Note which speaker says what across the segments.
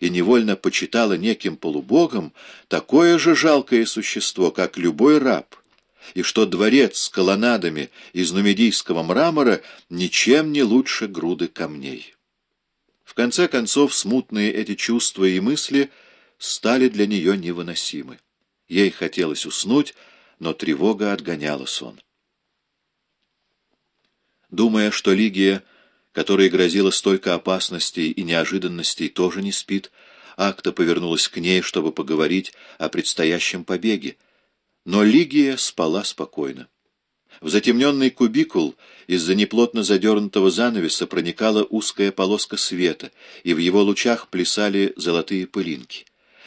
Speaker 1: и невольно почитала неким полубогом такое же жалкое существо, как любой раб, и что дворец с колоннадами из нумидийского мрамора ничем не лучше груды камней. В конце концов, смутные эти чувства и мысли стали для нее невыносимы. Ей хотелось уснуть, но тревога отгоняла сон. Думая, что Лигия, которой грозило столько опасностей и неожиданностей, тоже не спит, Акта повернулась к ней, чтобы поговорить о предстоящем побеге. Но Лигия спала спокойно. В затемненный кубикул из-за неплотно задернутого занавеса проникала узкая полоска света, и в его лучах плясали золотые пылинки.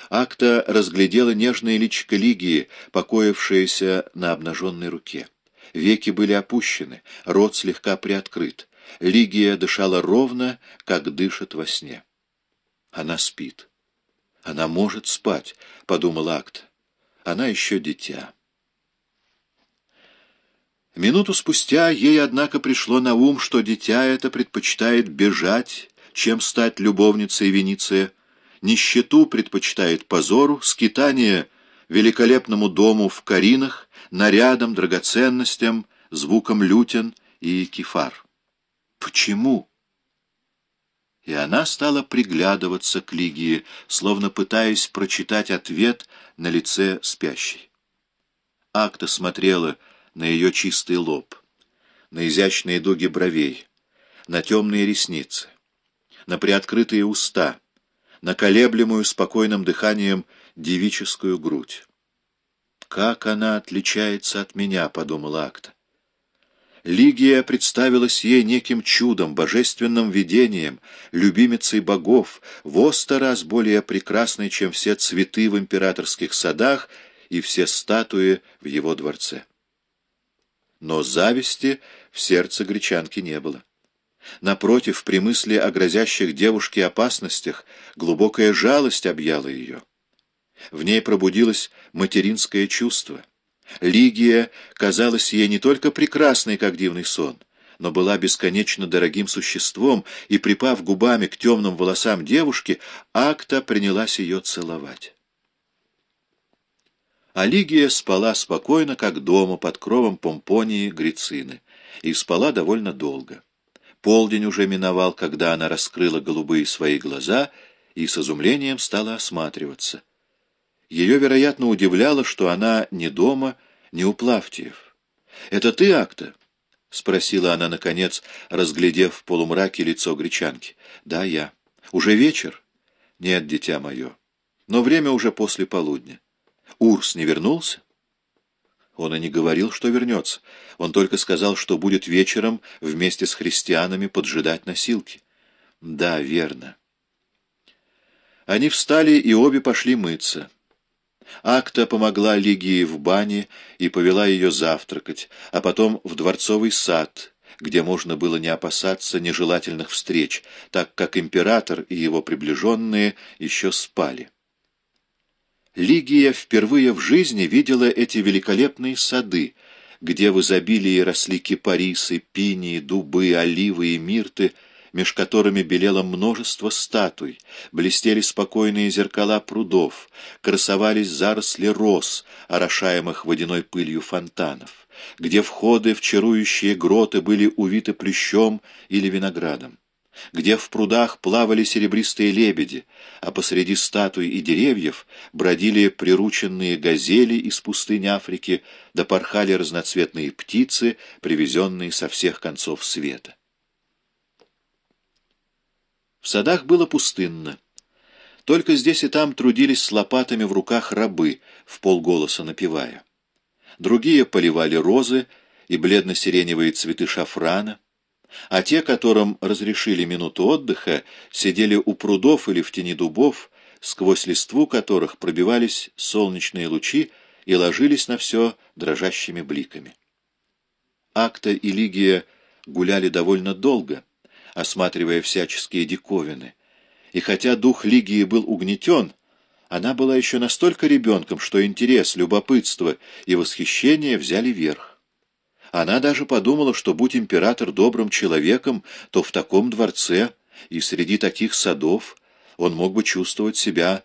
Speaker 1: Акта разглядела нежное личико Лигии, покоившееся на обнаженной руке. Веки были опущены, рот слегка приоткрыт. Лигия дышала ровно, как дышит во сне. Она спит. Она может спать, — подумал Акт. Она еще дитя. Минуту спустя ей, однако, пришло на ум, что дитя это предпочитает бежать, чем стать любовницей Вениция, нищету предпочитает позору, скитание великолепному дому в Каринах, нарядам, драгоценностям, звукам лютен и кефар. Почему? И она стала приглядываться к Лигии, словно пытаясь прочитать ответ на лице спящей. Акта смотрела на ее чистый лоб, на изящные дуги бровей, на темные ресницы, на приоткрытые уста, на колеблемую спокойным дыханием девическую грудь. «Как она отличается от меня», — подумала Акта. Лигия представилась ей неким чудом, божественным видением, любимицей богов, в сто раз более прекрасной, чем все цветы в императорских садах и все статуи в его дворце. Но зависти в сердце гречанки не было. Напротив, при мысли о грозящих девушке опасностях, глубокая жалость объяла ее. В ней пробудилось материнское чувство. Лигия казалась ей не только прекрасной, как дивный сон, но была бесконечно дорогим существом, и, припав губами к темным волосам девушки, Акта принялась ее целовать. А Лигия спала спокойно, как дома, под кровом Помпонии Грицины, и спала довольно долго. Полдень уже миновал, когда она раскрыла голубые свои глаза и с изумлением стала осматриваться. Ее, вероятно, удивляло, что она не дома, не у Плавтиев. «Это ты, Акта?» — спросила она, наконец, разглядев в полумраке лицо гречанки. «Да, я. Уже вечер?» «Нет, дитя мое. Но время уже после полудня. Урс не вернулся?» Он и не говорил, что вернется. Он только сказал, что будет вечером вместе с христианами поджидать носилки. Да, верно. Они встали и обе пошли мыться. Акта помогла Лигии в бане и повела ее завтракать, а потом в дворцовый сад, где можно было не опасаться нежелательных встреч, так как император и его приближенные еще спали. Лигия впервые в жизни видела эти великолепные сады, где в изобилии росли кипарисы, пинии, дубы, оливы и мирты, меж которыми белело множество статуй, блестели спокойные зеркала прудов, красовались заросли роз, орошаемых водяной пылью фонтанов, где входы в чарующие гроты были увиты плющом или виноградом, где в прудах плавали серебристые лебеди, а посреди статуй и деревьев бродили прирученные газели из пустынь Африки, да порхали разноцветные птицы, привезенные со всех концов света. В садах было пустынно. Только здесь и там трудились с лопатами в руках рабы, в полголоса напевая. Другие поливали розы и бледно-сиреневые цветы шафрана, а те, которым разрешили минуту отдыха, сидели у прудов или в тени дубов, сквозь листву которых пробивались солнечные лучи и ложились на все дрожащими бликами. Акта и Лигия гуляли довольно долго — осматривая всяческие диковины. И хотя дух Лигии был угнетен, она была еще настолько ребенком, что интерес, любопытство и восхищение взяли верх. Она даже подумала, что будь император добрым человеком, то в таком дворце и среди таких садов он мог бы чувствовать себя